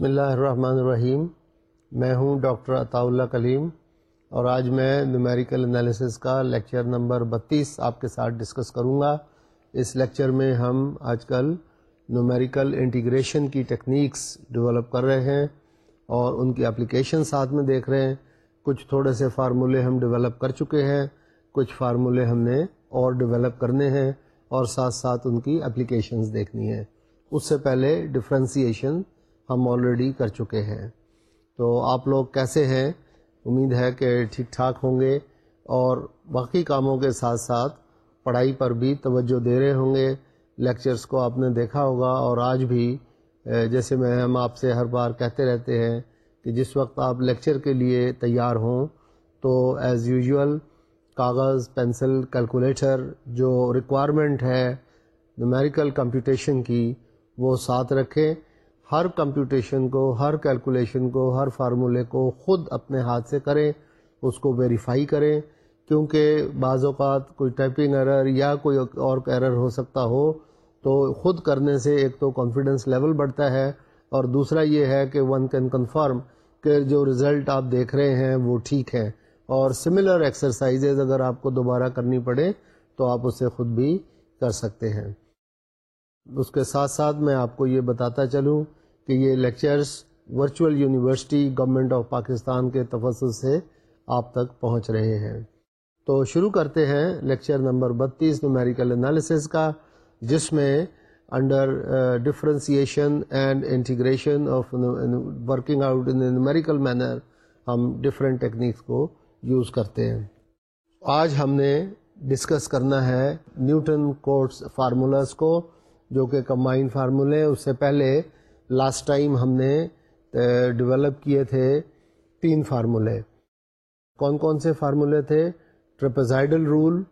بسم اللہ الرحمن الرحیم میں ہوں ڈاکٹر عطاء اللہ کلیم اور آج میں نیومیریکل انالیسس کا لیکچر نمبر بتیس آپ کے ساتھ ڈسکس کروں گا اس لیکچر میں ہم آج کل نیومیریکل انٹیگریشن کی ٹیکنیکس ڈیولپ کر رہے ہیں اور ان کی اپلیکیشن ساتھ میں دیکھ رہے ہیں کچھ تھوڑے سے فارمولے ہم ڈیولپ کر چکے ہیں کچھ فارمولے ہم نے اور ڈیولپ کرنے ہیں اور ساتھ ساتھ ان کی اپلیکیشنز دیکھنی ہیں اس سے پہلے ڈفرینسیشن ہم آلریڈی کر چکے ہیں تو آپ لوگ کیسے ہیں امید ہے کہ ٹھیک ٹھاک ہوں گے اور باقی کاموں کے ساتھ ساتھ پڑھائی پر بھی توجہ دے رہے ہوں گے لیکچرز کو آپ نے دیکھا ہوگا اور آج بھی جیسے میں ہم آپ سے ہر بار کہتے رہتے ہیں کہ جس وقت آپ لیکچر کے لیے تیار ہوں تو ایز یوزول کاغذ پینسل کیلکولیٹر جو ریکوائرمنٹ ہے نیومیریکل کمپیوٹیشن کی وہ ساتھ رکھیں ہر کمپیوٹیشن کو ہر کیلکولیشن کو ہر فارمولے کو خود اپنے ہاتھ سے کریں اس کو ویریفائی کریں کیونکہ بعض اوقات کوئی ٹائپنگ ایرر یا کوئی اور ایرر ہو سکتا ہو تو خود کرنے سے ایک تو کانفیڈنس لیول بڑھتا ہے اور دوسرا یہ ہے کہ ون کین کنفرم کہ جو رزلٹ آپ دیکھ رہے ہیں وہ ٹھیک ہیں اور سملر ایکسرسائزز اگر آپ کو دوبارہ کرنی پڑے تو آپ اسے خود بھی کر سکتے ہیں اس کے ساتھ ساتھ میں آپ کو یہ بتاتا چلوں کہ یہ lectures virtual university government of Pakistan کے تفصل سے آپ تک پہنچ رہے ہیں تو شروع کرتے ہیں لیکچر نمبر بتیس نومیریکل انالیسز کا جس میں under differentiation and integration of working out in numerical manner ہم ڈفرینٹ ٹیکنیکس کو یوز کرتے ہیں آج ہم نے ڈسکس کرنا ہے نیوٹن کوٹس فارمولاز کو جو کہ کمبائن فارمولے اس سے پہلے لاسٹ ٹائم ہم نے ڈیولپ کیے تھے تین فارمولے کون کون سے فارمولے تھے trapezoidal rule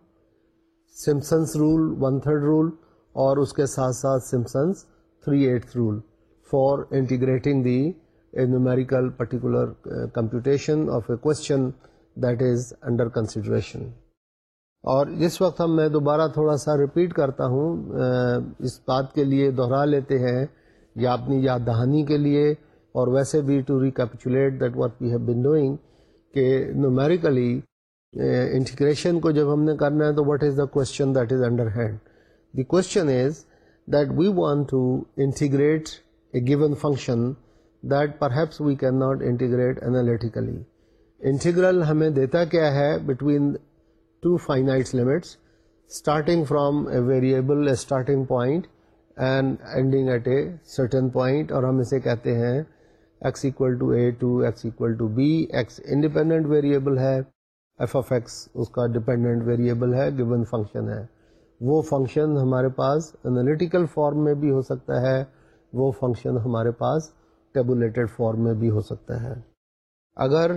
Simpson's rule one third rule اور اس کے ساتھ ساتھ Simpson's three eight rule for integrating the numerical particular computation of a question that is under consideration اور جس وقت ہم میں دوبارہ تھوڑا سا رپیٹ کرتا ہوں uh, اس بات کے لیے دہرا لیتے ہیں یا اپنی یاد دہانی کے لیے اور ویسے بھی to recapitulate that work doing کہ نومیریکلی انٹیگریشن کو جب ہم نے کرنا ہے تو what is the question that is under hand the question is that we want to integrate a given function that perhaps we can not integrate analytically integral ہمیں دیتا کیا ہے between two finite limits starting from a variable starting point and ending at a certain point اور ہم اسے کہتے ہیں x equal to a to x equal to be x independent variable ہے ایف آف ایکس اس کا dependent variable ہے given function ہے وہ فنکشن ہمارے پاس انالیٹیکل فارم میں بھی ہو سکتا ہے وہ فنکشن ہمارے پاس ٹیبولیٹڈ فارم میں بھی ہو سکتا ہے اگر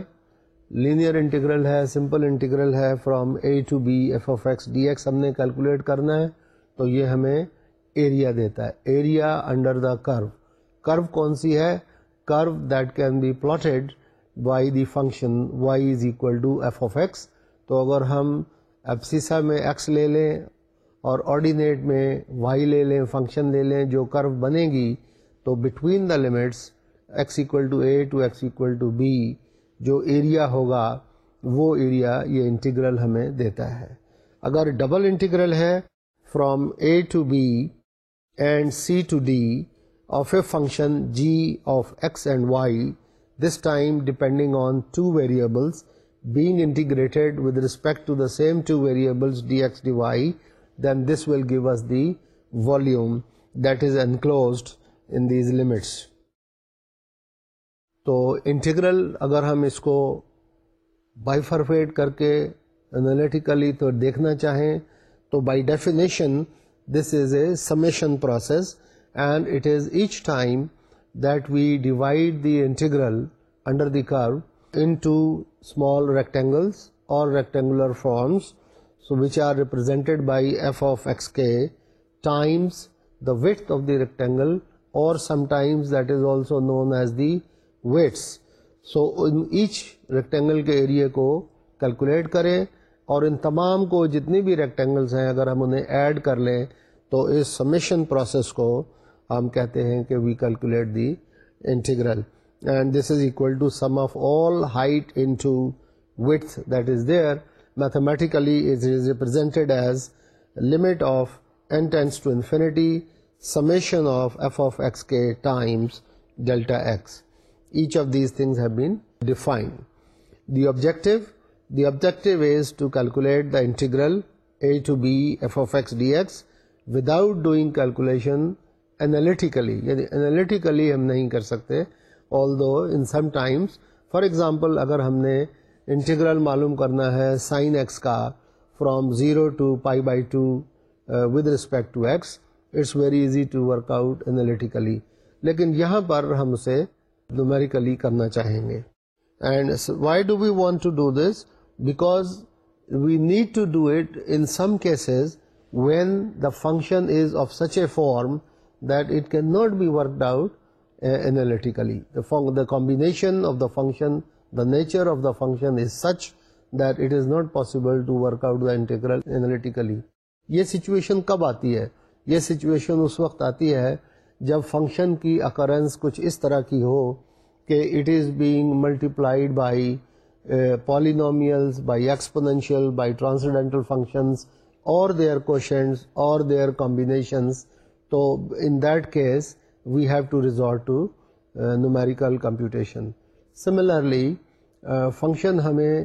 لینئر انٹیگرل ہے سمپل انٹیگرل ہے from a to be F of x D x ہم نے کیلکولیٹ کرنا ہے تو یہ ہمیں ایریا دیتا ہے ایریا انڈر دا کرو کرو کون سی ہے curve that can be plotted by the function y is equal to F of x تو اگر ہم ایپسیسا میں ایکس لے لیں اور آرڈینیٹ میں وائی لے لیں فنکشن لے لیں جو کرو بنے گی تو between the limits x equal to a to x equal to be جو ایریا ہوگا وہ ایریا یہ انٹیگرل ہمیں دیتا ہے اگر ڈبل انٹیگرل ہے from a to b and c to d of a function g of x and y this time depending on two variables being integrated with respect to to the same variables d d x y then this will volume is enclosed in these limits تو integral اگر ہم اس کو by فرفیٹ کر کے analytically تو دیکھنا چاہیں تو by definition this is a summation process and it is each time that we divide the integral under the curve into small rectangles اور rectangular forms so which are represented by f of x کے times the weight of the rectangle اور sometimes that is also known as the weights so in each rectangle کے area کو calculate کریں اور ان تمام کو جتنی بھی ریکٹینگلس ہیں اگر ہم انہیں ایڈ کر لیں تو اس سمیشن پروسیس کو ہم کہتے ہیں کہ we calculate the integral and this is equal to sum of all height into width that is there mathematically is is represented as limit of N tends to infinity summation of F of x کے times delta x H of these things have been defined the objective the objective way to calculate integral a to be F of x D x without doing calculation analytically analytically ہم نہیں کر سکتے although in some times for example اگر ہم نے integral معلوم کرنا ہے سائن ایکس کا from zero to pi by two with respect to x it's very easy to work out analytically لیکن یہاں پر ہم اسے نومیریکلی کرنا چاہیں گے and why do we want to do this because we need to do it in some cases when the function is of such a form that it can not be work out analytically the combination of the function the nature of the function is such that it is not possible to work out the integral analytically یہ situation کب آتی ہے یہ situation اس وقت آتی ہے جب function کی اکرنس کچھ اس طرح کی ہو کہ it is being multiplied by polynomials by exponential by transcendental functions اور دیئر کوشچنس اور دیئر کمبینیشنز تو in that case we have to resort to numerical computation similarly function ہمیں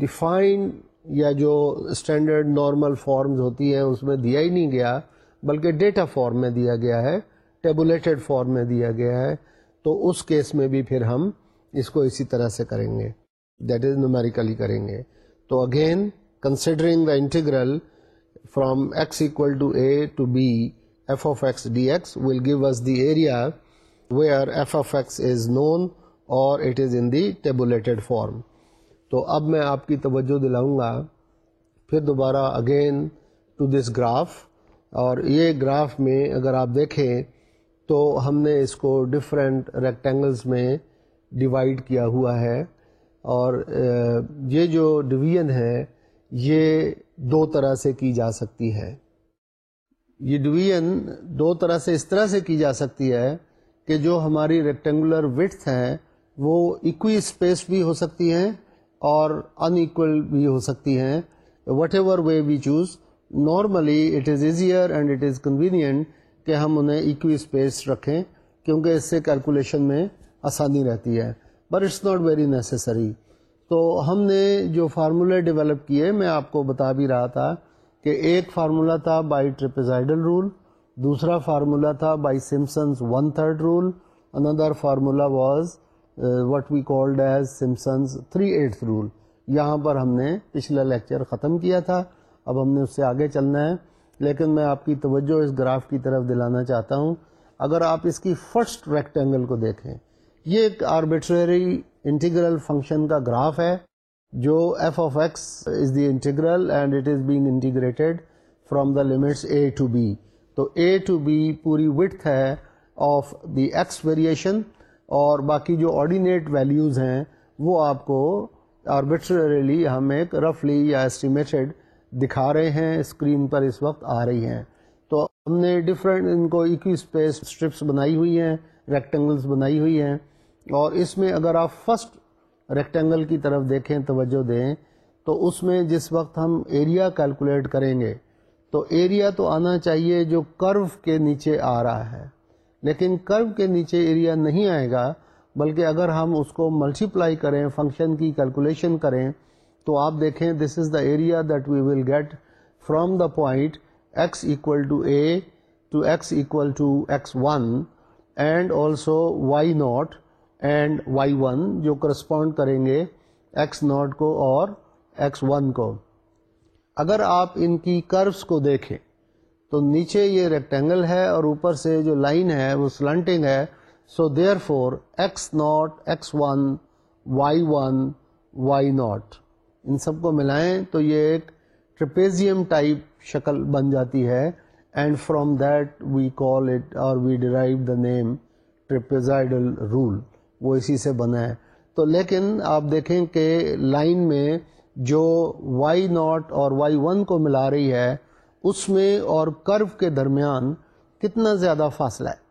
ڈیفائن یا جو اسٹینڈرڈ نارمل فارمز ہوتی ہیں اس میں دیا ہی نہیں گیا بلکہ ڈیٹا فارم میں دیا گیا ہے ٹیبولیٹڈ فارم میں دیا گیا ہے تو اس کیس میں بھی پھر ہم اس کو اسی طرح سے کریں گے دیٹ از نومیریکلی کریں گے تو again considering the integral from x equal to a to be F of x D x will give is the area where f of x is known اور it is in the tabulated form تو اب میں آپ کی توجہ دلاؤں گا پھر دوبارہ اگین ٹو دس گراف اور یہ گراف میں اگر آپ دیکھیں تو ہم نے اس کو ڈفرینٹ ریکٹینگلس میں ڈیوائڈ کیا ہوا ہے اور یہ جو ڈویژن ہے یہ دو طرح سے کی جا سکتی ہے یہ ڈویژن دو طرح سے اس طرح سے کی جا سکتی ہے کہ جو ہماری ریکٹینگولر وٹھ ہیں وہ اکوی اسپیس بھی ہو سکتی ہیں اور ان ایکول بھی ہو سکتی ہیں whatever way we choose normally it is easier and it is convenient کہ ہم انہیں ایکوی اسپیس رکھیں کیونکہ اس سے کیلکولیشن میں آسانی رہتی ہے but it's not very necessary تو ہم نے جو فارمولے ڈیولپ کیے میں آپ کو بتا بھی رہا تھا کہ ایک فارمولہ تھا بائی ٹرپزائڈل رول دوسرا فارمولہ تھا by Simpson's one third rule another formula was what we called as Simpson's three eight rule یہاں پر ہم نے پچھلا لیکچر ختم کیا تھا اب ہم نے اس سے آگے چلنا ہے لیکن میں آپ کی توجہ اس گراف کی طرف دلانا چاہتا ہوں اگر آپ اس کی فرسٹ ریکٹینگل کو دیکھیں یہ ایک آربیٹری انٹیگرل فنکشن کا گراف ہے جو f of x is the integral and it is being integrated from the limits a to b تو اے ٹو بی پوری وٹھ ہے آف دی ایکس ویریشن اور باقی جو آرڈینیٹ ویلیوز ہیں وہ آپ کو آربیٹریلی ہم ایک رفلی یا اسٹیمیٹیڈ دکھا رہے ہیں اسکرین پر اس وقت آ رہی ہیں تو ہم نے ڈفرینٹ ان کو ایکوی اسپیس اسٹرپس بنائی ہوئی ہیں ریکٹینگلس بنائی ہوئی ہیں اور اس میں اگر آپ فسٹ ریکٹینگل کی طرف دیکھیں توجہ دیں تو اس میں جس وقت ہم ایریا کیلکولیٹ کریں گے تو ایریا تو آنا چاہیے جو کرو کے نیچے آ رہا ہے لیکن کرو کے نیچے ایریا نہیں آئے گا بلکہ اگر ہم اس کو ملٹیپلائی کریں فنکشن کی کیلکولیشن کریں تو آپ دیکھیں this is the area that we will get from the point x equal to a to x equal to x one and also y not and y one جو correspond کریں گے x naught کو اور x one کو اگر آپ ان کی کروس کو دیکھیں تو نیچے یہ ریکٹینگل ہے اور اوپر سے جو لائن ہے وہ سلنٹنگ ہے so therefore x naught x one Y one y naught ان سب کو ملائیں تو یہ ایک ٹرپیزیم ٹائپ شکل بن جاتی ہے and from that we call it اور we derive the name trapezoidal rule وہ اسی سے بنا ہے تو لیکن آپ دیکھیں کہ لائن میں جو وائی ناٹ اور وائی ون کو ملا رہی ہے اس میں اور کرو کے درمیان کتنا زیادہ فاصلہ ہے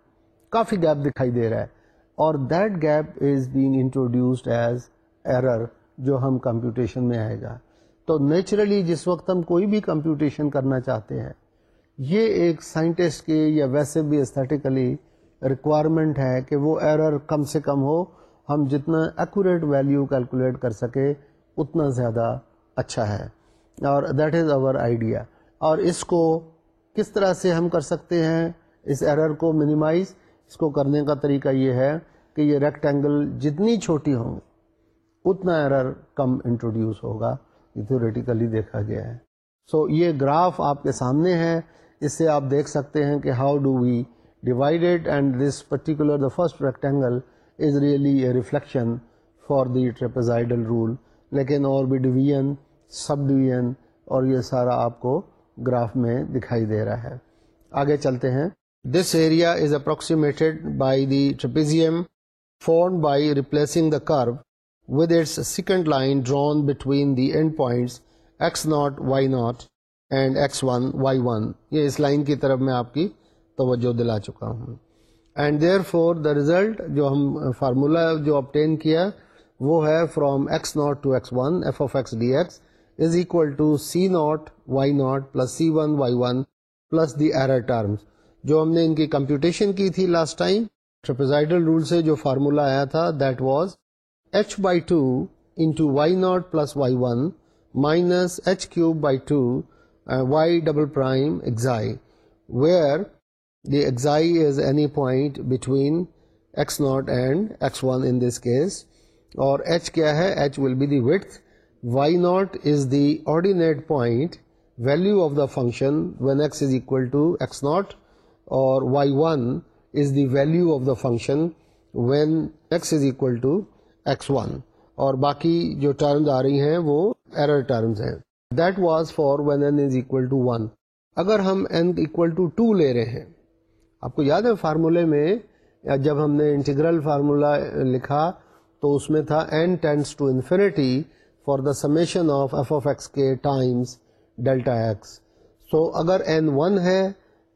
کافی گیپ دکھائی دے رہا ہے اور that gap is being introduced as error جو ہم کمپیوٹیشن میں آئے گا تو نیچرلی جس وقت ہم کوئی بھی کمپیوٹیشن کرنا چاہتے ہیں یہ ایک سائنٹسٹ کے یا ویسے بھی استھیٹیکلی ریکوائرمنٹ ہے کہ وہ ایرر کم سے کم ہو ہم جتنا ایکوریٹ ویلیو کیلکولیٹ کر سکے اتنا زیادہ اچھا ہے اور دیٹ از اور آئیڈیا اور اس کو کس طرح سے ہم کر سکتے ہیں اس ایرر کو منیمائز اس کو کرنے کا طریقہ یہ ہے کہ یہ ریکٹینگل جتنی چھوٹی ہوں گی اتنا ایرر کم انٹروڈیوس ہوگا یہ تھیوریٹیکلی دیکھا گیا ہے سو so, یہ گراف آپ کے سامنے ہے اس سے آپ دیکھ سکتے ہیں کہ how do we divided and this particular the a reflection for the trapezoidal rule لیکن اور بھی ڈویژن سب ڈویژن اور یہ سارا آپ کو گراف میں دکھائی دے رہا ہے آگے چلتے ہیں this area is approximated by the trapezium foreign by replacing the curve with its second line drawn between the end point x not Y not and x one Y one یہ اس لائن کی طرف میں آپ کی توجہ دلا چکا ہوں and there for the result جو ہم فارمولہ جو آپٹین کیا وہ ہے from x not to x x x one f of d is equal to c not Y not plus c one Y one plus the error جو ہم نے ان کی کمپیوٹیشن کی تھی لاسٹ ٹائم رول سے جو فارمولا آیا تھا that was h by two into Y not plus y one minus h cube by two y double prime xi where xi is any point between x naught and x one in this case اور h کیا ہے h will be the width y naught is the ordinate point value of the function when x is equal y one is the value of the function when x is equal to x one اور باقی جو terms آ رہی ہیں وہ error terms ہیں that was for when n is equal to one اگر ہم این ٹو لے رہے ہیں آپ کو یاد ہے فارمولے میں جب ہم نے انٹیگرل فارمولہ لکھا تو اس میں تھا n tends to infinity for the summation of F of x کے ٹائمس ڈیلٹا ایکس سو اگر این ون ہے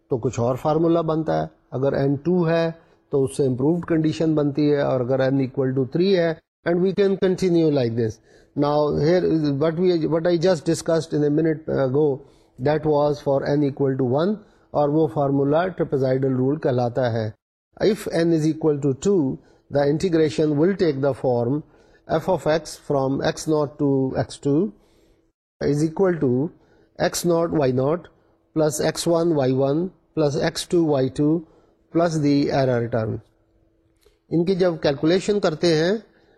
تو کچھ اور فارمولہ بنتا ہے اگر این ٹو ہے تو اس سے امپرووڈ کنڈیشن بنتی ہے اور اگر این اکول ٹو تھری ہے and we can continue like this here what we what I just a minute go that was for n equal to one اور وہ فارمولا ٹرپزائڈل رول کہلاتا ہے if n is equal to to the integration will take the form f of x from x not to x two is equal to x not Y not plus x one Y one plus x two Y two plus the error return ان کی جب calculation کرتے ہیں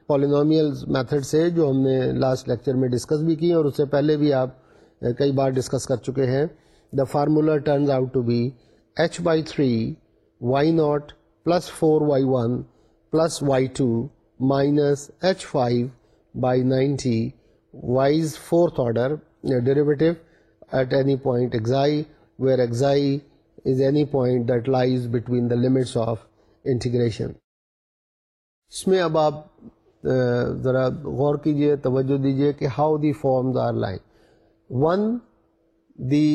polynomial method سے جو ہم نے last lecture میں ڈسکس بھی کی اور اس سے پہلے بھی آپ کئی بار ڈسکس کر چکے ہیں the formula turns out to be h by three Y not plus four Y one plus Y two minus h five by ninety y's fourth order derivative at any point xi where xi is any point that lies between the limits of integration اس میں اب آپ ذرا غور کیجئے توجہ دیجئے کہ how the forms are line one the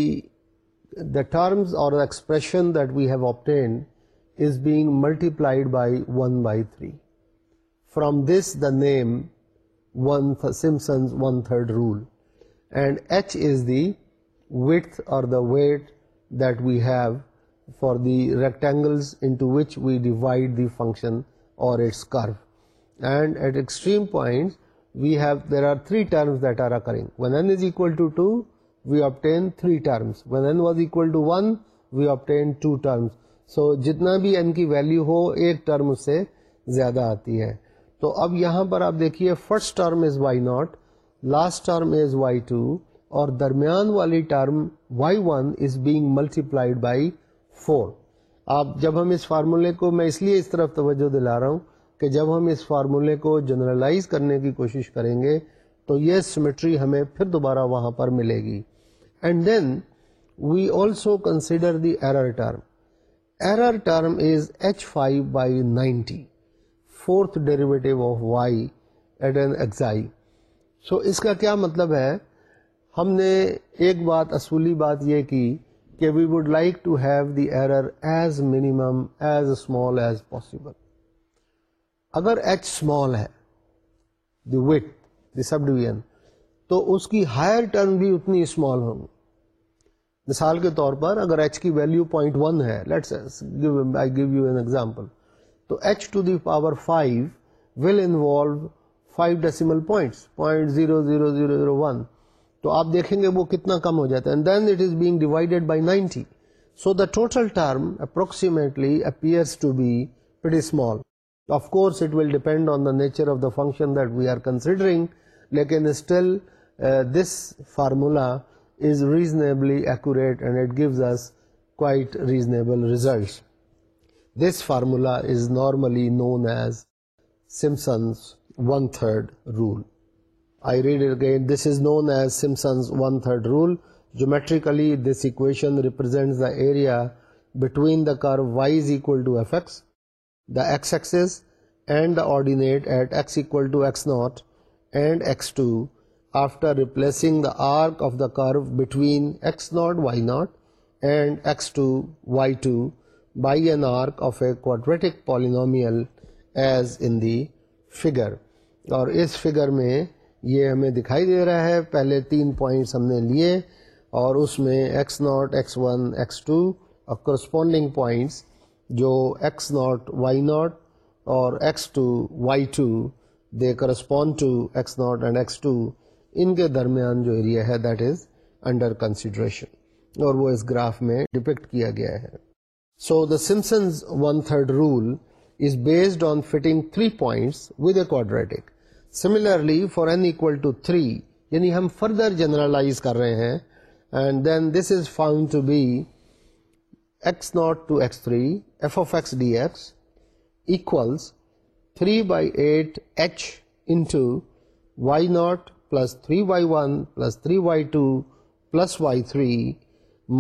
The terms or the expression that we have obtained is being multiplied by 1 by 3. From this, the name Simpson's one-third rule. And h is the width or the weight that we have for the rectangles into which we divide the function or its curve. And at extreme points, there are three terms that are occurring. When n is equal to 2, we obtain three terms one was equal to one we آپ terms so جتنا بھی N کی value ہو ایک term اس سے زیادہ آتی ہے تو اب یہاں پر آپ دیکھیے first term is naught last term is y two اور درمیان والی term y one is being multiplied by four آپ جب ہم اس فارمولے کو میں اس لیے اس طرف توجہ دلا رہا ہوں کہ جب ہم اس فارمولے کو جنرلائز کرنے کی کوشش کریں گے تو یہ سیمیٹری ہمیں پھر دوبارہ وہاں پر ملے گی and then we also consider the error term error term is H five by ninety fourth derivative of Y at an xi so اس کا کیا مطلب ہے ہم نے ایک بات اصولی بات یہ کی کہ we would like to have the error as minimum as small as possible اگر ایچ اسمال ہے the width the subdivision تو اس کی ہائر ٹرم بھی اتنی اسمال ہوں گی مثال کے طور پر اگر ایچ کی ویلیو پوائنٹ ون ہے let's I give you an example تو h to the power five will involve five decimal points point zero zero zero zero one تو آپ دیکھیں گے وہ کتنا کم ہو جاتا ہے and then it is being divided by ninety so the total term approximately appears to be very small of course it will depend on the nature of the function that we are considering لیکن still this formula is reasonably accurate and it gives us quite reasonable results. This formula is normally known as Simpson's one-third rule. I read it again. This is known as Simpson's one-third rule. Geometrically, this equation represents the area between the curve y is equal to fx, the x-axis, and the ordinate at x equal to x0 and x2 after replacing the arc of the curve between x not Y not and x two Y two by an arc of a quadratic polynomial as in the figure اور اس figure میں یہ ہمیں دکھائی دے رہا ہے پہلے تین پوائنٹس ہم نے لیے اور اس میں x naught x one x two اور کرسپونڈنگ پوائنٹس جو ایکس ناٹ وائی ناٹ اور x two Y two they correspond to x naught and x two ان کے درمیان جو ایریا ہے دیٹ از انڈر کنسیڈریشن اور وہ اس گراف میں ڈپیکٹ کیا گیا ہے so the Simpson's one third rule is based on fitting three points with a quadratic similarly for n equal to three یعنی ہم فردر جنرلائز کر رہے ہیں and then this is found to be x not to x three f of x D x equals three by eight h into Y not plus three y one plus three y two plus y three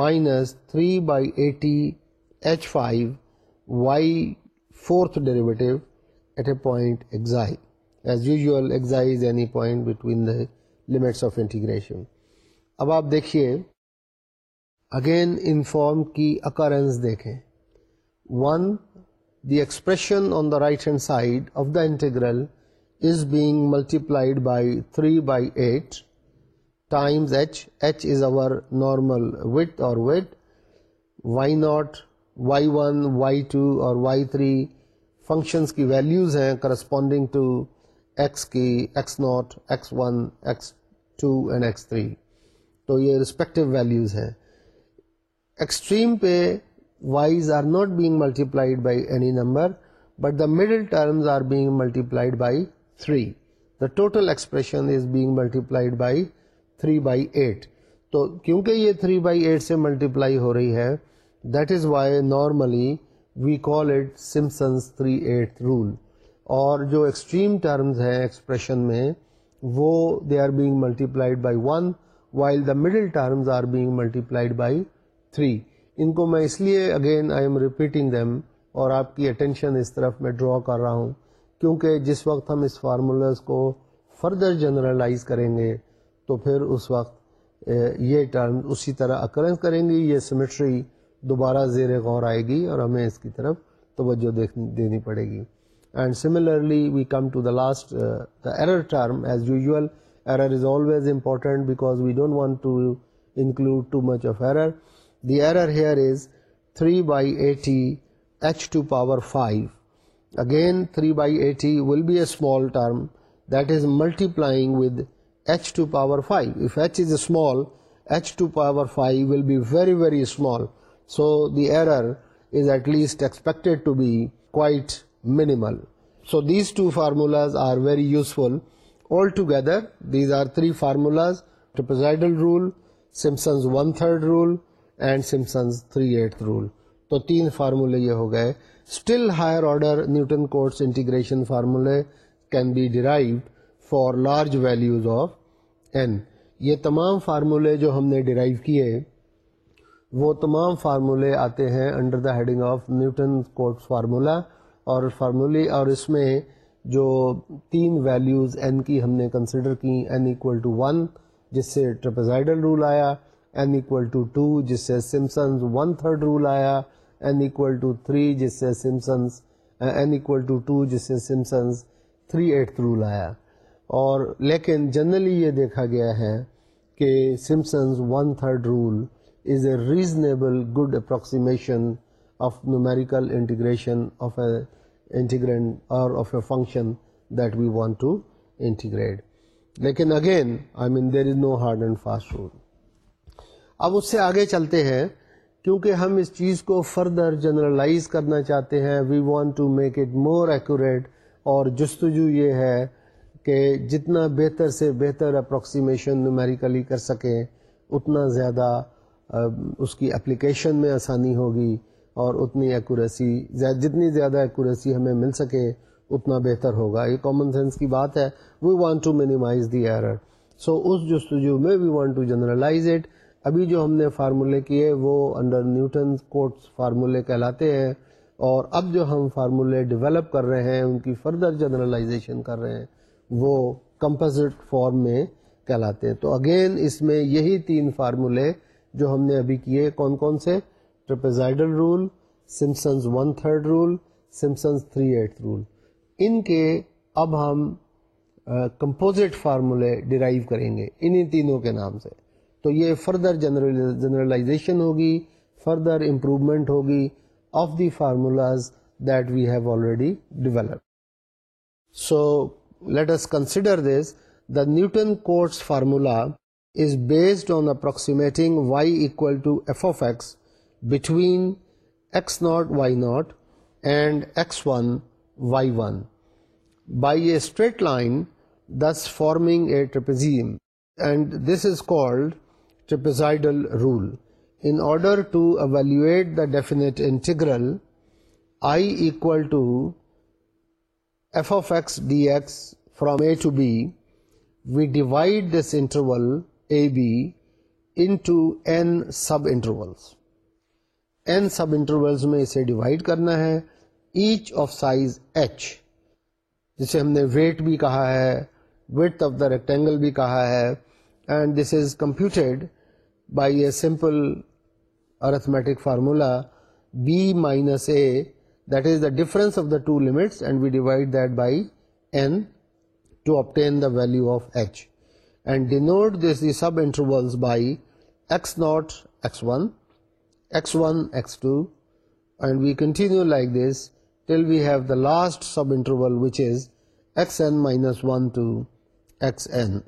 minus three by eighty h five y fourth derivative at a uses of integration اب آپ دیکھیے again ان form کی occurrence دیکھیں one the expression on the right hand side of the integral is being multiplied by three by eight times h h is over normal what اور what y naught y one y two اور y three functions کی values ہیں corresponding کی x naught x one x two and x three تو یہ respective values ہیں extreme پہ y's are not being multiplied by any number but the middle terms are being multiplied by three the total expression is being multiplied by three by eight تو کیونکہ یہ three by eight سے multiply ہو رہی ہے that is why normally we call it Simpson's three eight rule اور جو extreme terms ہیں ایکسپریشن میں وہ they are being multiplied by one while the middle terms are being multiplied by three ان کو میں اس لیے again I am repeating them اور آپ کی اٹینشن اس طرف میں ڈرا کر رہا ہوں کیونکہ جس وقت ہم اس فارمولاز کو فردر جنرلائز کریں گے تو پھر اس وقت یہ ٹرم اسی طرح اکرنس کریں گی یہ سمیٹری دوبارہ زیر غور آئے گی اور ہمیں اس کی طرف توجہ دینی پڑے گی and similarly we come to the last the error term as usual error is always important because we don't want to include too much of error the error here is three by eighty h to power five Again 3 by 80 will be a small term, that is multiplying with h to power 5. If h is small, h to power 5 will be very, very small. So the error is at least expected to be quite minimal. So these two formulas are very useful. Altogether, these are three formulas: trapezoidal rule, Simpson's 1/3 rule, and Simpson's 3/8 rule. تو تین فارمولے یہ ہو گئے still higher order Newton Cotes integration فارمولے can be drive for large values of n یہ تمام فارمولے جو ہم نے ڈرائیو کیے وہ تمام فارمولے آتے ہیں under the heading of Newton Cotes formula اور فارمولی اور اس میں جو تین ویلیوز این کی ہم نے کنسیڈر کی این ایکول ٹو ون جس سے ٹرپزائڈل رول آیا این ایکول ٹو ٹو جس سے سمسنز ون تھرڈ رول آیا این ایکول جس سے Simpson's n equal to two جس سے سمسنز تھری ایٹ رول آیا اور لیکن جنرلی یہ دیکھا گیا ہے کہ Simpson's one third rule is a reasonable good approximation of numerical integration of of a a اور function that we want to integrate لیکن again I mean there is no hard and fast rule اب اس سے آگے چلتے ہیں کیونکہ ہم اس چیز کو فردر جنرلائز کرنا چاہتے ہیں we want to make it more accurate اور جستجو یہ ہے کہ جتنا بہتر سے بہتر اپروکسیمیشن نمیریکلی کر سکیں اتنا زیادہ اس کی اپلیکیشن میں آسانی ہوگی اور اتنی ایکوریسی جتنی زیادہ ایکوریسی ہمیں مل سکے اتنا بہتر ہوگا یہ کامن سینس کی بات ہے we want to minimize the error so اس جستجو میں we want to generalize it ابھی جو ہم نے فارمولے کیے وہ انڈر نیوٹن کوٹس فارمولے کہلاتے ہیں اور اب جو ہم فارمولے ڈیولپ کر رہے ہیں ان کی فردر جنرلائزیشن کر رہے ہیں وہ کمپوزٹ فارم میں کہلاتے ہیں تو اگین اس میں یہی تین فارمولے جو ہم نے ابھی کیے کون کون سے trapezoidal rule Simpson's one third rule Simpson's three eight rule ان کے اب ہم کمپوزٹ فارمولے ڈرائیو کریں گے انہیں تینوں کے نام سے تو یہ فردر جنرلائزیشن ہوگی فردر امپروومنٹ ہوگی of the formulas that we have already develop so let's consider this the Newton Cotes formula is based on approximating y equal to F of x between x not Y not and x one Y one by a straight line this forming a trapezium and this is called order two intervals میں اسے divide کرنا ہے h of size h جسے ہم نے weight بھی کہا ہے width آف دا ریکٹینگل بھی کہا ہے and this is computed by a simple arithmetic formula, b minus a, that is the difference of the two limits, and we divide that by n to obtain the value of h, and denote the sub intervals by x0, x1, x1, x2, and we continue like this till we have the last sub interval, which is xn minus 1 to xn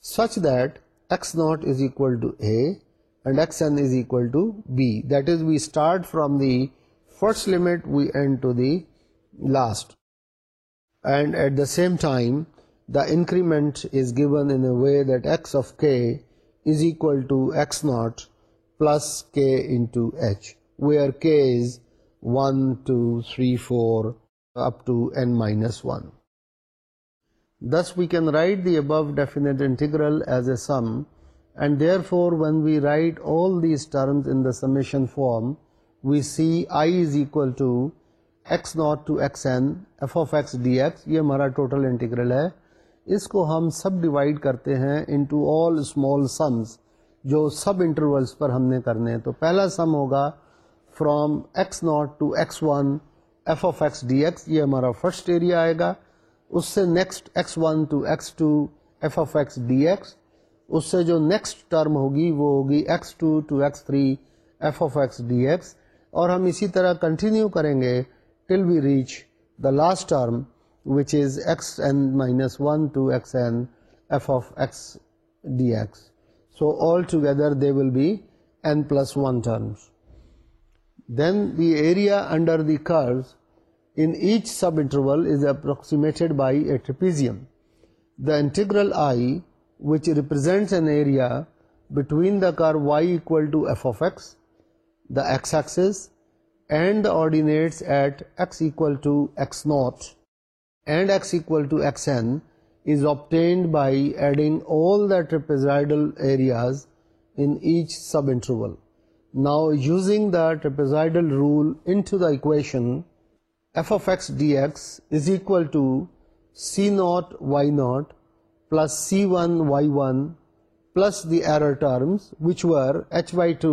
such that x0 is equal to a and xn is equal to b. That is, we start from the first limit, we end to the last, and at the same time the increment is given in a way that x of k is equal to x0 plus k into h, where k is 1, 2, 3, 4 up to n minus 1. This we can write the above definite integral as a sum and there for when we write all the terms in the summation form we see I is equal to x not to x n f of x d x یہ ہمارا total integral ہے اس کو ہم سب divide کرتے ہیں into all small sums جو sub intervals پر ہم نے کرنے ہیں تو پہلا سم ہوگا from x not to x one f of x D x یہ ہمارا فرسٹ ایریا آئے گا اس سے next x one to x two F of x D x اس سے جو نیکسٹ ٹرم ہوگی وہ ہوگی x two to x three f of x D x اور ہم اسی طرح کنٹینیو کریں گے till we reach the last term which is x n minus one to x n F of x D x so all together they will be n plus one terms then the area under the کرز نا using the trapezoid rule to داشن f of x D x is equal to c not Y not plus c one Y one plus the error terms which were h y two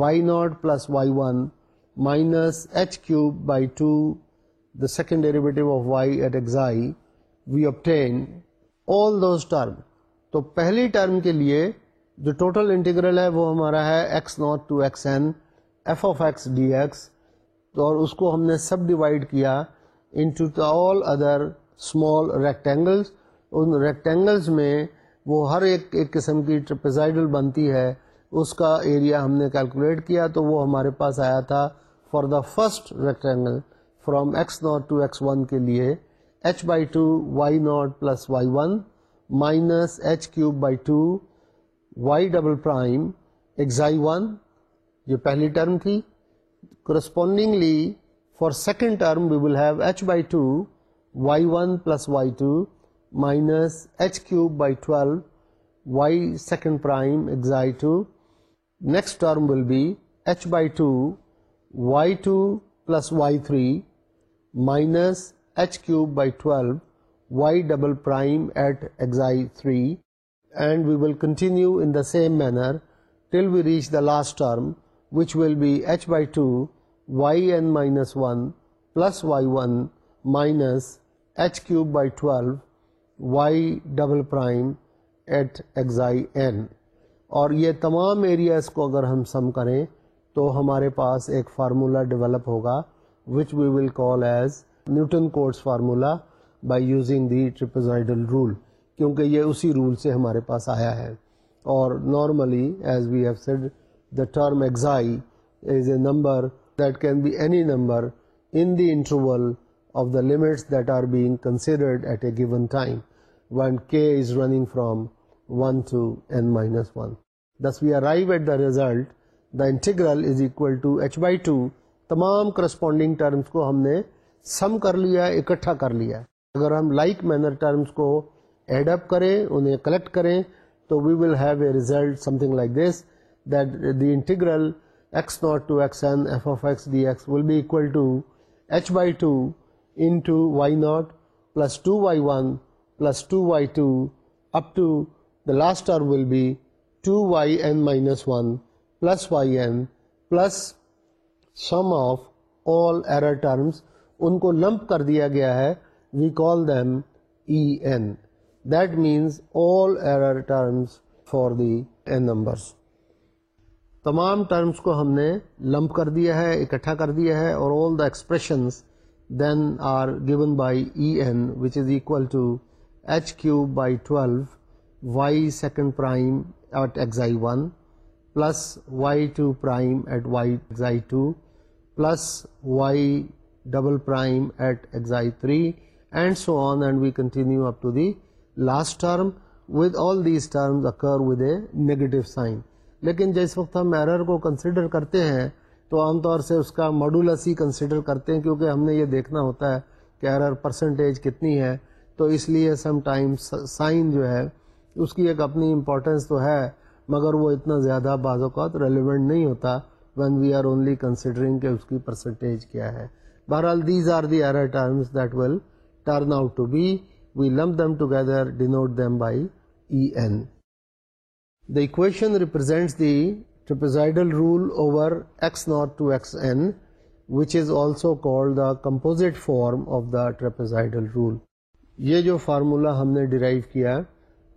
y not plus y one minus h cube by two the second derivative of Y at xi we obtain all those term تو پہلی term کے لیے جو total integral ہے وہ ہمارا ہے x not to x n F of x D x اور اس کو ہم نے سب ڈیوائڈ کیا into all other small rectangles ان ریکٹینگلس میں وہ ہر ایک ایک قسم کی ٹرپزائڈل بنتی ہے اس کا ایریا ہم نے کیلکولیٹ کیا تو وہ ہمارے پاس آیا تھا for the first rectangle from x not to x one کے لیے h by two y not plus y one minus h cube by two y double prime xi one یہ پہلی ٹرم تھی Correspondingly, for second term we will have h by 2 y1 plus y2 minus h cube by 12 y second prime x i2. Next term will be h by 2 y2 plus y3 minus h cube by 12 y double prime at x i3, and we will continue in the same manner till we reach the last term which will be h by two y n minus one plus y one minus h cube by twelve y double prime at xi n اور یہ تمام areas کو اگر ہم سم کریں تو ہمارے پاس ایک فارمولہ ڈیولپ ہوگا which we will call as Newton Cotes formula by using the trapezoidal rule کیونکہ یہ اسی رول سے ہمارے پاس آیا ہے اور normally as we have said the term xi is a number that can be any number تمام کرسپونڈنگ کو ہم نے سم کر لیا اکٹھا کر لیا اگر ہم لائک مینر ٹرمس کو ایڈ اپ کریں انہیں کلیکٹ کریں تو we will have a result something like this that the integral انائی not plus two y one plus two Y two up to the last minus one plus y n plus sum of all error terms ان کو lump کر دیا گیا ہے we call them e n that means all error terms for the n numbers تمام terms کو ہم نے لمپ کر دیا ہے اکٹھا کر دیا ہے اور all the expressions then are given by e n which is equal to h cube by twelve y second prime at xi one plus Y two prime at y xi two plus y double prime at xi three and so on and we continue up to the last term with all these terms occur with a negative sign لیکن جس وقت ہم error کو consider کرتے ہیں تو عام طور سے اس کا ماڈولس ہی کنسیڈر کرتے ہیں کیونکہ ہم نے یہ دیکھنا ہوتا ہے کہ ایرر پرسنٹیج کتنی ہے تو اس لیے سم ٹائم سائن جو ہے اس کی ایک اپنی امپورٹنس تو ہے مگر وہ اتنا زیادہ بعض اوقات ریلیونٹ نہیں ہوتا when we are only considering کہ اس کی پرسنٹیج کیا ہے بہرحال these are the error terms that will turn out to be we lump them together denote them by e n the equation represent the trapezoidal rule over x not to x n which is also the composite form of the trapezoidal rule یہ جو formula ہم نے derive کیا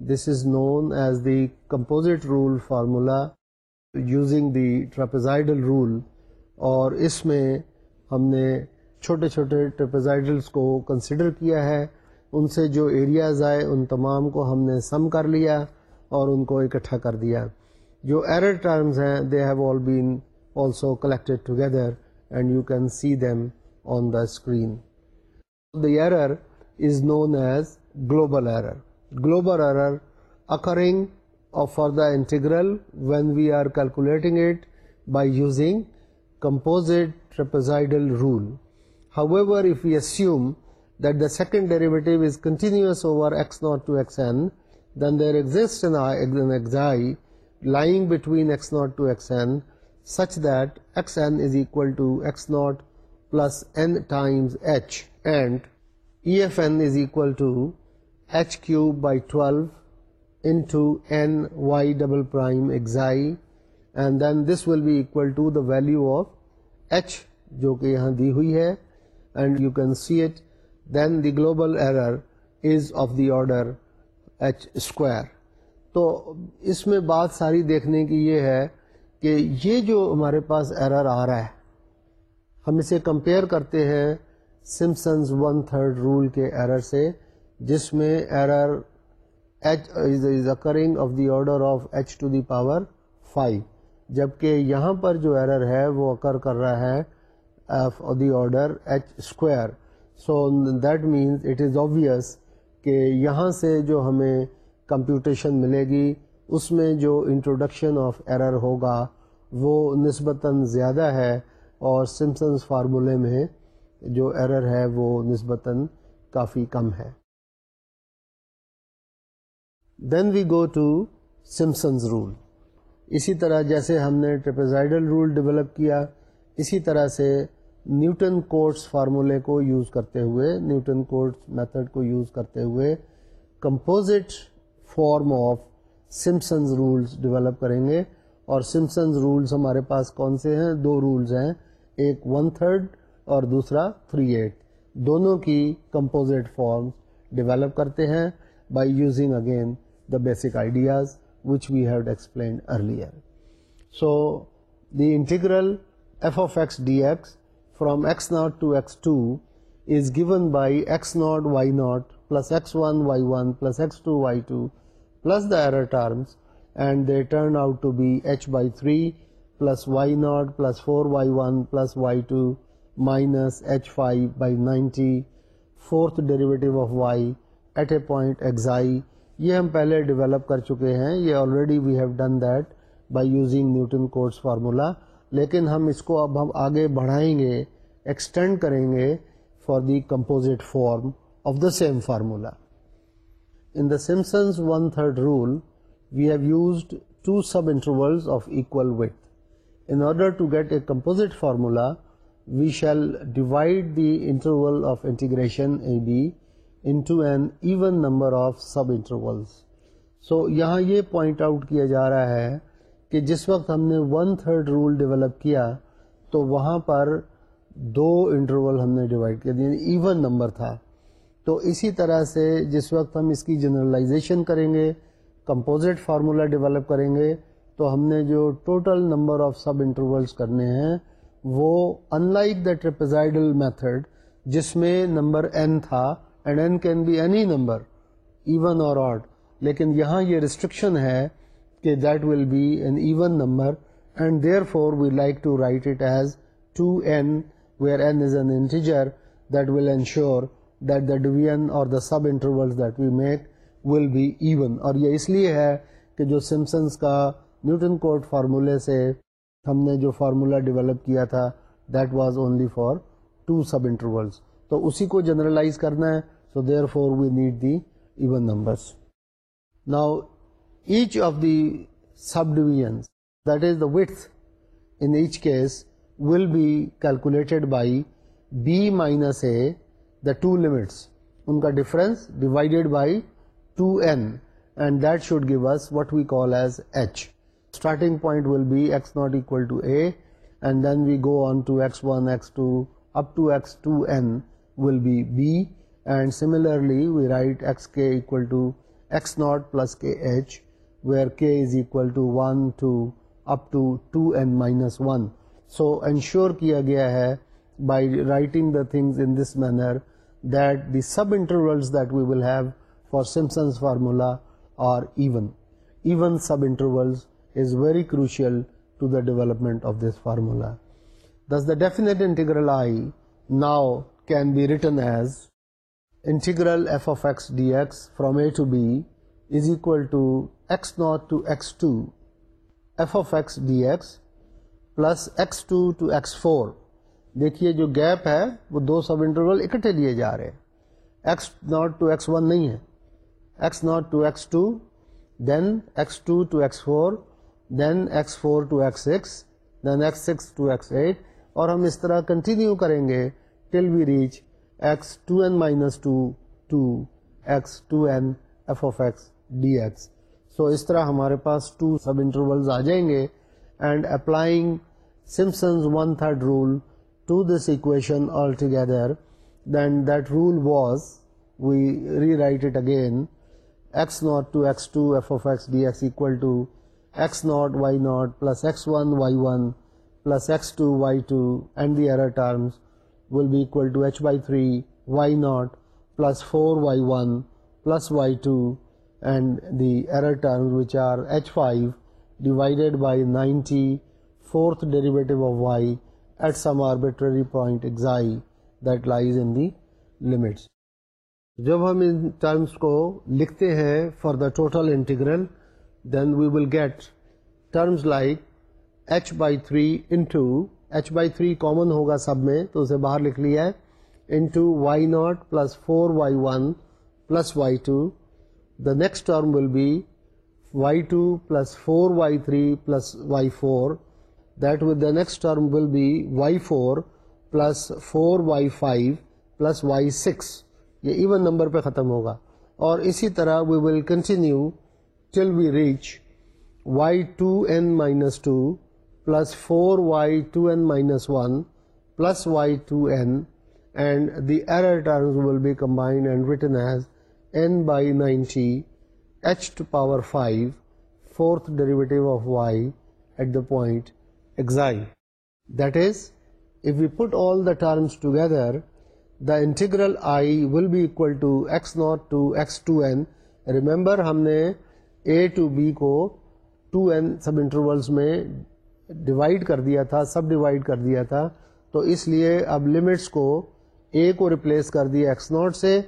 this is known as the composite role formula using the trapezoidal rule اور اس میں ہم نے چھوٹے چھوٹے ٹرپیزائڈلس کو کنسیڈر کیا ہے ان سے جو ایریاز آئے ان تمام کو ہم نے سم کر لیا اور ان کو اکٹھا کر دیا جو ایرر ٹرمز ہیں they have all been also collected together and you can see them on the screen the error is known as global error global error occurring for the integral when we are calculating it by using composite کمپوزٹائڈل rule however if you assume that the second derivative is continuous over x not to x and then there exist lying between x not to x n such that x n is equal to x naught plus n times h and e f n is equal to h cube by twelve into n y double prime xi and then this will be equal to the value of h جو کہ یہاں دی ہوئی ہے and you can see it then the global error is of the order h square تو اس میں بات ساری دیکھنے کی یہ ہے کہ یہ جو ہمارے پاس ایرر آ رہا ہے ہم اسے کمپیئر کرتے ہیں سمسنز ون تھرڈ رول کے ایرر سے جس میں error h is occurring of the order of h to the power five جبکہ یہاں پر جو ایرر ہے وہ اکر کر رہا ہے the order h square so that means it is obvious کہ یہاں سے جو ہمیں کمپیوٹیشن ملے گی اس میں جو انٹروڈکشن آف ایرر ہوگا وہ نسبتاً زیادہ ہے اور سمسنز فارمولے میں جو ایرر ہے وہ نسبتاً کافی کم ہے then we go to Simpson's rule اسی طرح جیسے ہم نے ٹریپیزائڈل رول ڈیولپ کیا اسی طرح سے نیوٹن کوٹس فارمولے کو یوز کرتے ہوئے نیوٹن کوٹس میتھڈ کو یوز کرتے ہوئے composite form of Simpson's rules develop کریں گے اور سمسنز رولز ہمارے پاس کون سے ہیں دو رولز ہیں ایک ون تھرڈ اور دوسرا تھری ایٹ دونوں کی کمپوزٹ فارمز ڈیولپ کرتے ہیں by using again the basic ideas which we have explained earlier so the integral f of x D x from x not to x two is given by x not Y not plus x one Y one plus x two Y two plus the error terms and they turn out to be h by three plus y not plus four Y one plus Y two minus h five by ninety fourth derivative of Y at a point xi یہ ہم پہلے develop کر چکے ہیں یہ already we have done that by using Newton Cotes formula لیکن ہم اس کو اب ہم آگے بڑھائیں گے ایکسٹینڈ کریں گے for the composite form of the same formula in the Simpson's one third rule we have used to sub intervals of equal width in order to get a composite formula we shall divide the interval of integration a b in number of sub intervals so یہاں یہ point out کیا جا رہا ہے کہ جس وقت ہم نے ون تھرڈ رول ڈیولپ کیا تو وہاں پر دو انٹرول ہم نے ڈیوائڈ کیا ایون نمبر تھا تو اسی طرح سے جس وقت ہم اس کی جنرلائزیشن کریں گے کمپوزٹ فارمولا ڈیولپ کریں گے تو ہم نے جو total number of sub intervals کرنے ہیں وہ in like the trapezoidal method جس میں نمبر این تھا and N can be any number even اور آٹ لیکن یہاں یہ ریسٹرکشن ہے کہ that will be N even number and there for we like to write it as two N where N is an integer that will ensure that the division اور the sub intervals that we make will be even اور یہ اس لیے ہے کہ جو Simpson's کا Newton کوٹ فارمولے سے ہم نے جو فارمولا ڈیولپ کیا تھا that was only for two sub intervals تو اسی کو جنرلائز کرنا ہے so therefore we need the even numbers now each of the subdivisions, that is the width in each case, will be calculated by b minus a, the two limits, unka difference divided by 2n, and that should give us what we call as h. Starting point will be x not equal to a, and then we go on to x1, x2, up to x2n will be b, and similarly we write xk equal to x naught plus kh, where k is equal to one two up to two N minus one so ensure کیا گیا ہے by writing the things in this manner the sub intervals that we will have for Simpson's formula اور even even subintervals is very crucial development of this formula this the definite is equals naught to x two F of x D x plus x two to x four دیکھیے جو gap ہے وہ دو sub interval اکٹھے لیے جا رہے ہیں x not to x one نہیں ہے x not to x two then x two to x four then x four to x six then x six to x eight اور ہم اس طرح کنٹینیو کریں گے till we reach x to N minus two to x to N F of x D x سو اس طرح ہمارے پاس ٹو سب انٹرولز آ جائیں گے and applying Simpson's one third rule to this equation all together then that rule was we rewrite it again x not to x two F of x D x to x not Y not plus x one Y one plus x two Y two and the error terms will be equal to H by three Y not plus four Y one plus Y two and the error terms which are H five divided by ninety fourth derivative of Y at some arbitrary point that lies in the limits جب ہم ان terms کو لکھتے ہیں for the total integral then we will get terms like H by three into H by three common ہوگا سب میں تو اسے باہر لکھ لیا ہے into Y not plus four Y one plus Y two the next term will be y two plus four Y three plus y four that the next term will be y four plus four y five plus y six یہ even number پہ ختم ہوگا اور اسی طرح we will continue till we reach y two N minus two plus four y two N minus one plus Y two n and the error terms will be combined and written as power five fourth derivative of Y at the point that is if you put all the terms together the integral I will be equally to x not to x to n remember ہم نے a to b کو two n sub intervals میں divide کر دیا تھا سب divide کر دیا تھا تو اس لیے اب لمٹس کو اے کو ریپلیس کر دیا ایکس ناٹ سے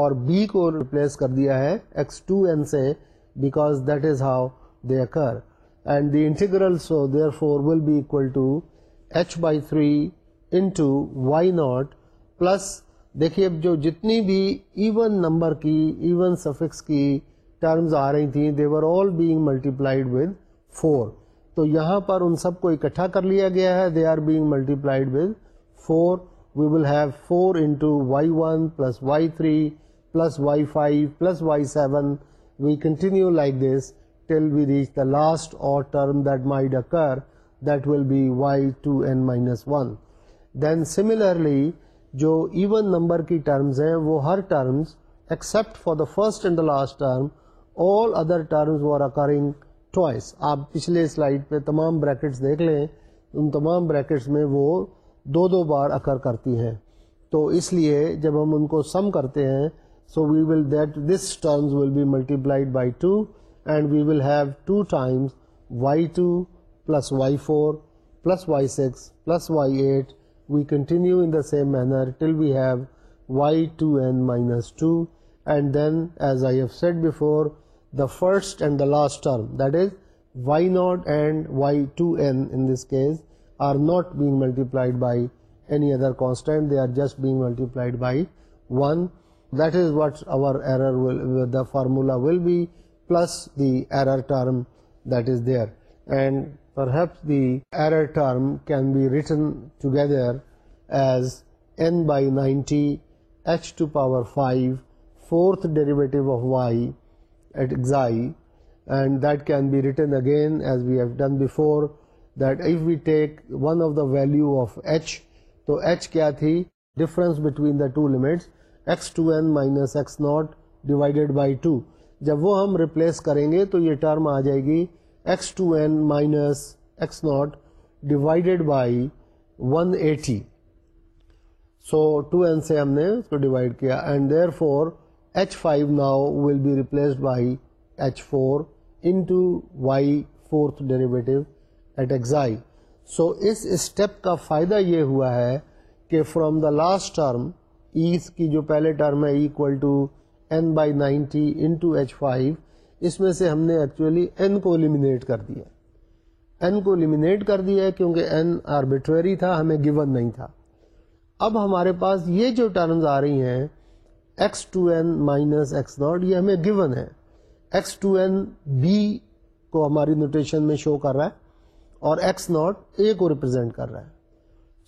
اور بی کو ریپلیس کر دیا ہے ایکس ٹو این سے because that is how they occur and the integral so therefore will be equal to H by three into Y not plus دیکھیے اب جو جتنی بھی ایون نمبر کی ایون سفکس کی ٹرمز آ رہی تھیں were all being multiplied with four تو یہاں پر ان سب کو اکٹھا کر لیا گیا ہے they are being multiplied with four we will have four into y one plus y three plus y five plus y seven we continue like this till the reach the last اور term that that occur that will be y two n minus one then similarly جو even number کی terms ہیں وہ ہر terms except for the first and the last term all other terms war occurring twice آپ پچھلے slide پہ تمام brackets دیکھ لیں ان تمام بریکٹس میں وہ دو دو بار اکر کرتی ہیں تو اس لیے جب ہم ان کو سم کرتے ہیں So we will this terms will be multiplied by 2, and we will have 2 times y2 plus y4 plus y6 plus y8. We continue in the same manner till we have y2n minus 2, and then, as I have said before, the first and the last term, that is y0 and y2n in this case, are not being multiplied by any other constant. They are just being multiplied by 1. That is what اور error the formula will be plus the error term that is there and perhaps the error term can be written together as n by ninety h to power five fourth derivative of y's and that can be written again as we have done for that if we take one of the value of h تو h کیا تھی difference between the to لمنٹس x to N minus x not divided by two جب وہ ہم replace کریں گے تو یہ ٹرم آ جائے گی x to N minus x not divided by one eighty so two n سے ہم نے اس کو ڈیوائڈ کیا and there for h five now will be replaced by h four in to y fourth derivative at ایکزائی so اس step کا فائدہ یہ ہوا ہے کہ from the last term S کی جو پہلے ٹرم ہے equal to n by ninety in to h five اس میں سے ہم نے ایکچولی این کو المینیٹ کر دیا این کو المینیٹ کر دیا ہے کیونکہ این آربیٹری تھا ہمیں گیون نہیں تھا اب ہمارے پاس یہ جو ٹرمز آ رہی ہیں x to N minus x not یہ ہمیں گیون ہے ایکس ٹو این بی کو ہماری نوٹیشن میں شو کر رہا ہے اور ایکس ناٹ اے کو ریپرزینٹ کر رہا ہے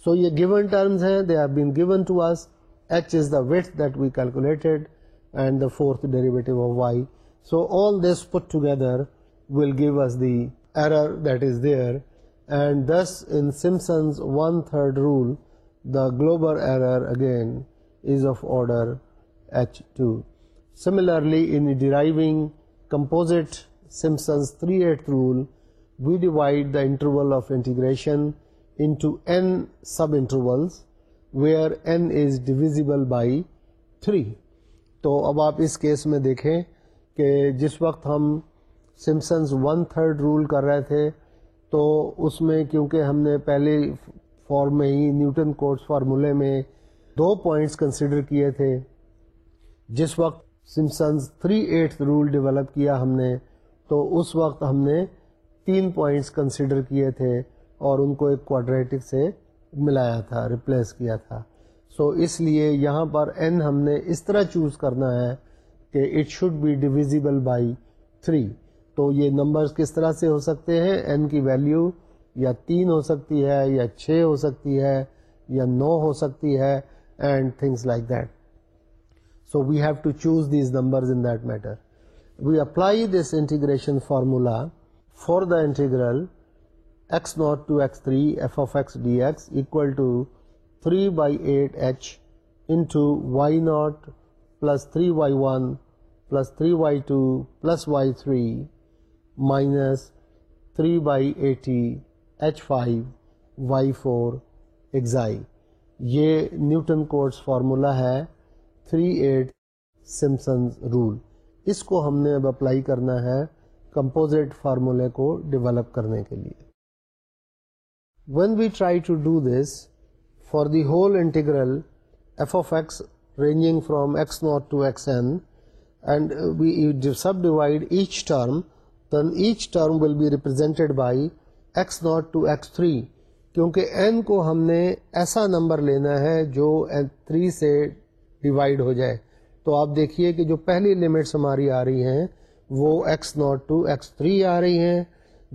سو so یہ گیون ٹرمز ہیں they are been given to us h is the width that we calculated, and the fourth derivative of y. So all this put together will give us the error that is there, and thus in Simpson's 1/3 rule, the global error again is of order h2. Similarly, in deriving composite Simpson's 3/8 rule, we divide the interval of integration into n sub intervals where N is divisible by three تو اب آپ اس case میں دیکھیں کہ جس وقت ہم سمسنز ون تھرڈ رول کر رہے تھے تو اس میں کیونکہ ہم نے پہلے فارم میں ہی نیوٹن کوٹس فارمولے میں دو پوائنٹس کنسیڈر کیے تھے جس وقت Simpson's three eighth rule develop کیا ہم نے تو اس وقت ہم نے تین پوائنٹس کنسیڈر کیے تھے اور ان کو ایک کواڈریٹک سے ملایا تھا ریپلیس کیا تھا سو so اس لیے یہاں پر این ہم نے اس طرح چوز کرنا ہے کہ it should be divisible by 3 تو یہ نمبرز کس طرح سے ہو سکتے ہیں این کی ویلیو یا تین ہو سکتی ہے یا چھ ہو سکتی ہے یا نو ہو سکتی ہے and things like that so we have to choose these numbers in that matter we apply this integration formula for the integral x not to x three f of x D x equal to three by eight h into Y not plus three y one plus three y two plus y three minus three by eighty h five y four xi یہ Newton Cotes formula ہے three eight Simpson's rule اس کو ہم نے اب apply کرنا ہے composite فارمولے کو ڈیولپ کرنے کے لیے when we try to do this for the whole integral f of x ranging from x not to x n and sub divide each term then each term will be represented by x not to x three کیونکہ n کو ہم نے ایسا number لینا ہے جو three سے divide ہو جائے تو آپ دیکھیے کہ جو پہلی لمٹس ہماری آ رہی ہیں وہ x not to x three آ رہی ہیں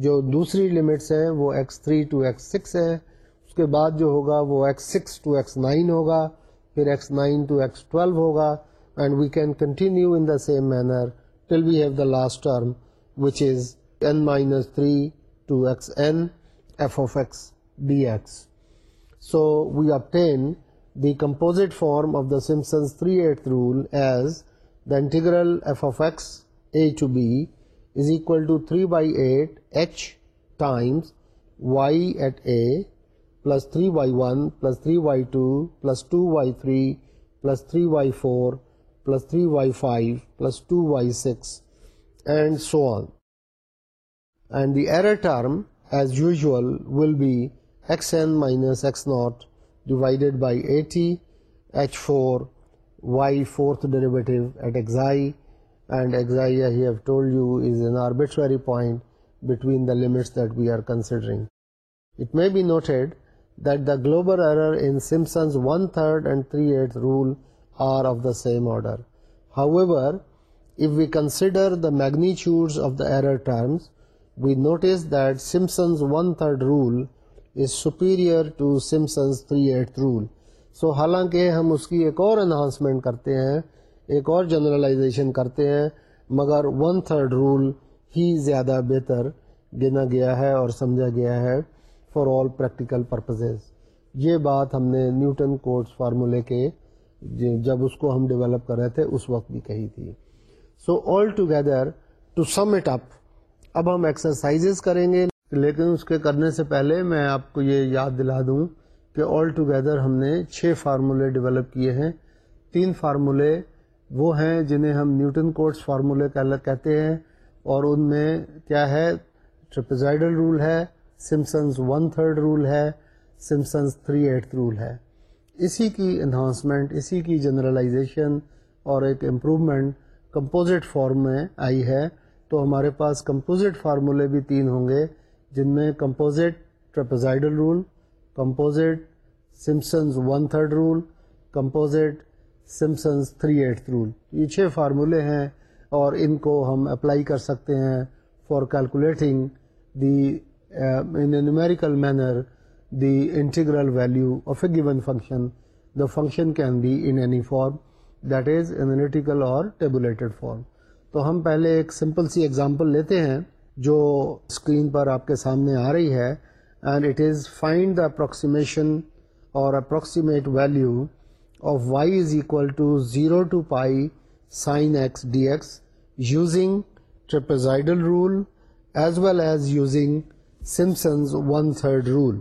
جو دوسری لمٹس ہیں وہ x three to x six ہے اس کے بعد جو ہوگا وہ x six to x nine ہوگا پھر ایکس نائن ہوگا and we can continue in the same manner till we have the last term which is n minus three to x n F of x D x so we اپن دی composite form of the Simpson's three eight rule as the integral f of x a to b is equal to 3 by 8 h times y at a plus 3y1 plus 3y2 plus 2y3 plus 3y4 plus 3y5 plus 2y6 and so on. And the error term, as usual, will be xn minus x0 divided by at h4 y fourth derivative at xi global the magnitudes Simpson's one third rule is superior ہم اس کی ایک اور enhancement کرتے ہیں ایک اور generalisation کرتے ہیں مگر ون تھرڈ رول ہی زیادہ بہتر گنا گیا ہے اور سمجھا گیا ہے فار آل پریکٹیکل پرپزز یہ بات ہم نے نیوٹن کوٹس فارمولے کے جب اس کو ہم ڈیولپ کر رہے تھے اس وقت بھی کہی تھی so all together to sum it up اب ہم ایکسرسائزز کریں گے لیکن اس کے کرنے سے پہلے میں آپ کو یہ یاد دلا دوں کہ آل ٹوگیدر ہم نے چھ فارمولے ڈیولپ کیے ہیں تین فارمولے وہ ہیں جنہیں ہم نیوٹن کوٹس فارمولے کا الگ کہتے ہیں اور ان میں کیا ہے ٹرپیزائڈل رول ہے سمسنز ون تھرڈ رول ہے سمسنز تھری ایٹ رول ہے اسی کی انہانسمنٹ اسی کی جنرلائزیشن اور ایک امپروومنٹ کمپوزٹ فارم میں آئی ہے تو ہمارے پاس کمپوزٹ فارمولے بھی تین ہوں گے جن میں composite trapezoidal rule composite Simpson's one third rule composite Simpson's three eight rule یہ چھ فارمولے ہیں اور ان کو ہم اپلائی کر سکتے ہیں for calculating the in numerical manner the integral value of a given function the function can be in any form that is analytical or tabulated form تو ہم پہلے ایک سمپل سی ایگزامپل لیتے ہیں جو اسکرین پر آپ کے سامنے آ رہی ہے and it is find the approximation or approximate value of y is equal to zero to pi sine x D x using rule rule as well as using Simpson's one third rule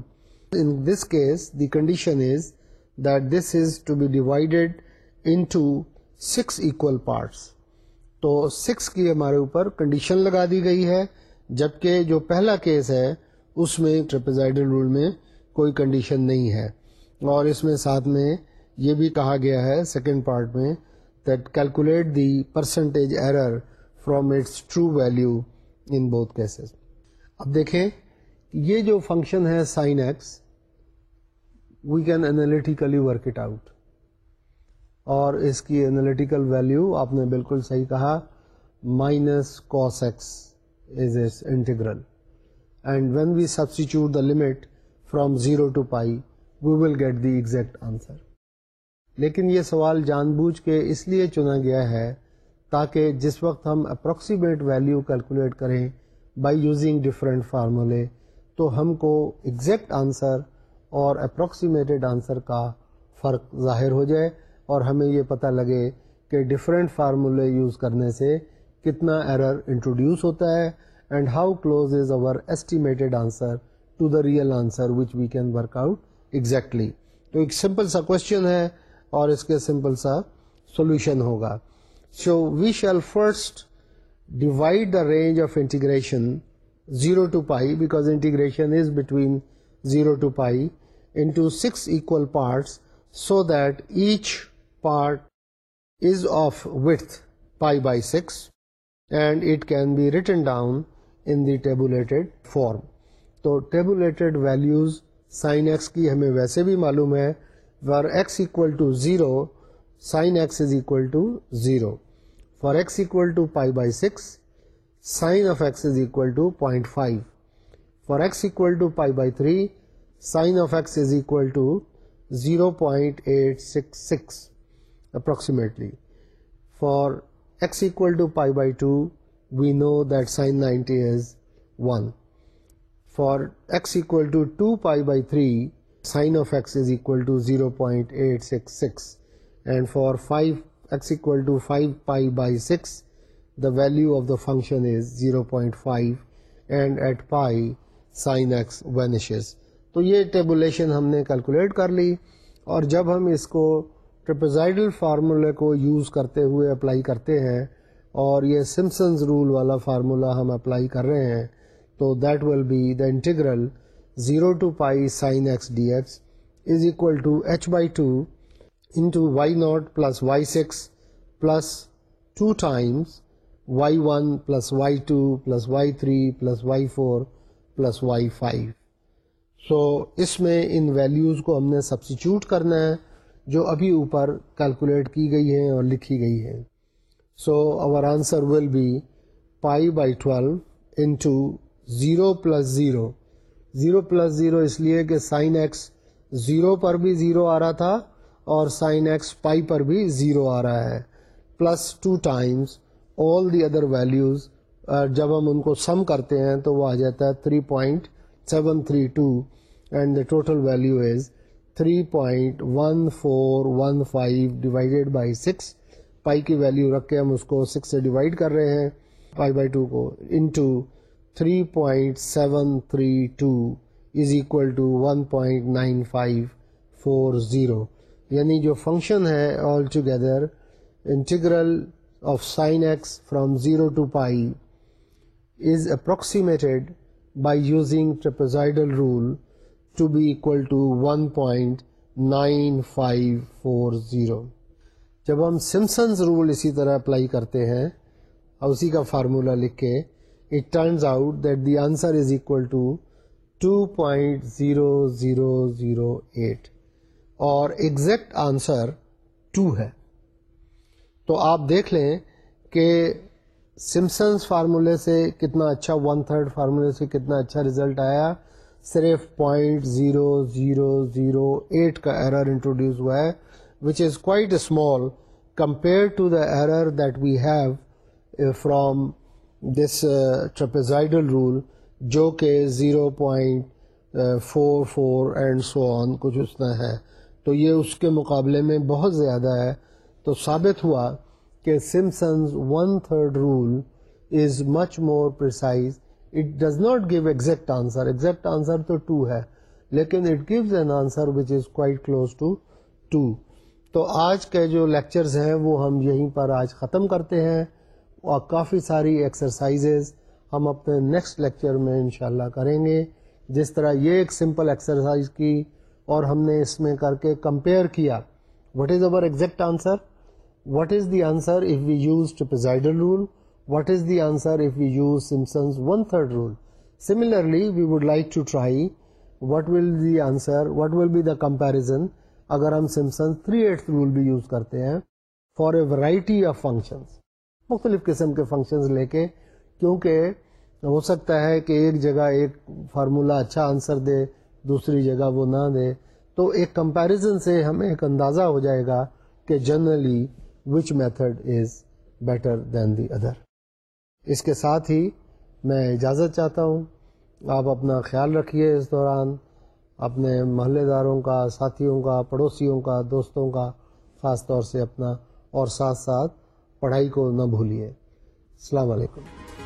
in this case the condition is that this is to be divided into six equal parts تو six کی ہمارے اوپر condition لگا دی گئی ہے جبکہ جو پہلا کیس ہے اس میں ٹریپزائڈل رول میں کوئی کنڈیشن نہیں ہے اور اس میں ساتھ میں یہ بھی کہا گیا ہے سیکنڈ پارٹ میں that calculate the percentage error from its true value in بہت کیسز اب دیکھیں یہ جو فنکشن ہے sine x we can analytically work it out اور اس کی اینالیٹیکل ویلو آپ نے بالکل صحیح کہا minus cos x is is integral and when we substitute the limit from zero to pi we will get the exact answer لیکن یہ سوال جان بوجھ کے اس لیے چنا گیا ہے تاکہ جس وقت ہم اپروکسیمیٹ ویلیو کیلکولیٹ کریں بائی یوزنگ ڈفرینٹ فارمولے تو ہم کو ایگزیکٹ آنسر اور اپروکسیمیٹڈ آنسر کا فرق ظاہر ہو جائے اور ہمیں یہ پتہ لگے کہ ڈفرینٹ فارمولے یوز کرنے سے کتنا ایرر انٹروڈیوس ہوتا ہے and how close is our estimated answer to the real answer which we can work out exactly تو ایک سمپل سا کوشچن ہے اور اس کے سمپل سا سولوشن ہوگا so we shall first divide the range of integration zero to pi because integration is between zero to pi into six equal parts so that each part is of width pi by six and it can be written down in the tabulated form تو tabulated values sine x کی ہمیں ویسے بھی معلوم ہے where x equal to 0, sin x is equal to 0. For x equal to pi by 6, sin of x is equal to 0.5. For x equal to pi by 3, sin of x is equal to 0.866 approximately. For x equal to pi by 2, we know that sin 90 is 1. For x equal to 2 pi by 3, sine of x is equal to zero point eight six six and for five x by pi by six the value of the function is zero point five and at pi sine x vanishes تو یہ tabulation ہم نے calculate کر لی اور جب ہم اس کو ٹرپزائڈل فارمولہ کو یوز کرتے ہوئے اپلائی کرتے ہیں اور یہ سمسنز رول والا فارمولہ ہم اپلائی کر رہے ہیں تو that will be the integral zero to pi sine x D x is equal to H by two into Y not plus y six plus two times y one plus Y two plus y three plus y four plus y five so اس میں ان values کو ہم نے substitute کرنا ہے جو ابھی اوپر کیلکولیٹ کی گئی ہیں اور لکھی گئی ہیں so our answer will be pi by twelve into zero plus zero zero plus zero اس لیے کہ سائن ایکس زیرو پر بھی زیرو آ رہا تھا اور سائن ایکس پائی پر بھی زیرو آ رہا ہے plus two times all the other values جب ہم ان کو سم کرتے ہیں تو وہ آ جاتا ہے three point seven three two and the total value is three point one four one five divided by six pi کی ویلیو رکھ کے ہم اس کو سکس سے ڈیوائڈ کر رہے ہیں پائی بائی ٹو کو into three point seven three two is equal to one point nine five four zero یعنی جو فنکشن ہے all together integral of sine x from zero to pi is approximated by using trapezoidal rule to be equal to one point nine five four zero جب ہم Simpson's rule اسی طرح apply کرتے ہیں اور اسی کا فارمولا لکھ کے it turns out that the answer is equal to two point zero zero zero eight اور ایگزیکٹ آنسر ٹو ہے تو آپ دیکھ لیں کہ سمسنس فارمولے سے کتنا اچھا ون تھرڈ فارمولے سے کتنا اچھا ریزلٹ آیا صرف point zero zero zero eight کا ایرر انٹروڈیوس ہوا ہے which is quite small compare to the error that we have from this trapezoidal rule جو کہ zero point four four and so on کچھ اس ہے تو یہ اس کے مقابلے میں بہت زیادہ ہے تو ثابت ہوا کہ Simpson's one third rule is much more precise it does not give exact answer exact answer تو ٹو ہے لیکن it gives an answer which is quite close to two تو آج کے جو لیکچرز ہیں وہ ہم یہیں پر آج ختم کرتے ہیں اور کافی ساری ایکسرسائزز ہم اپنے نیکسٹ لیکچر میں انشاءاللہ کریں گے جس طرح یہ ایک سمپل ایکسرسائز کی اور ہم نے اس میں کر کے کمپیئر کیا what is our exact answer what is the answer if we use two rule what is the answer if we use Simpson's one third rule similarly we would like to try what will the answer what will be the comparison اگر ہم Simpson's three eight rule بھی use کرتے ہیں for a variety of functions مختلف قسم کے functions لے کے کیونکہ ہو سکتا ہے کہ ایک جگہ ایک فارمولہ اچھا آنسر دے دوسری جگہ وہ نہ دے تو ایک کمپیریزن سے ہمیں ایک اندازہ ہو جائے گا کہ generally which method is better than the other اس کے ساتھ ہی میں اجازت چاہتا ہوں آپ اپنا خیال رکھیے اس دوران اپنے محلے داروں کا ساتھیوں کا پڑوسیوں کا دوستوں کا خاص طور سے اپنا اور ساتھ ساتھ پڑھائی کو نہ بھولیے السلام علیکم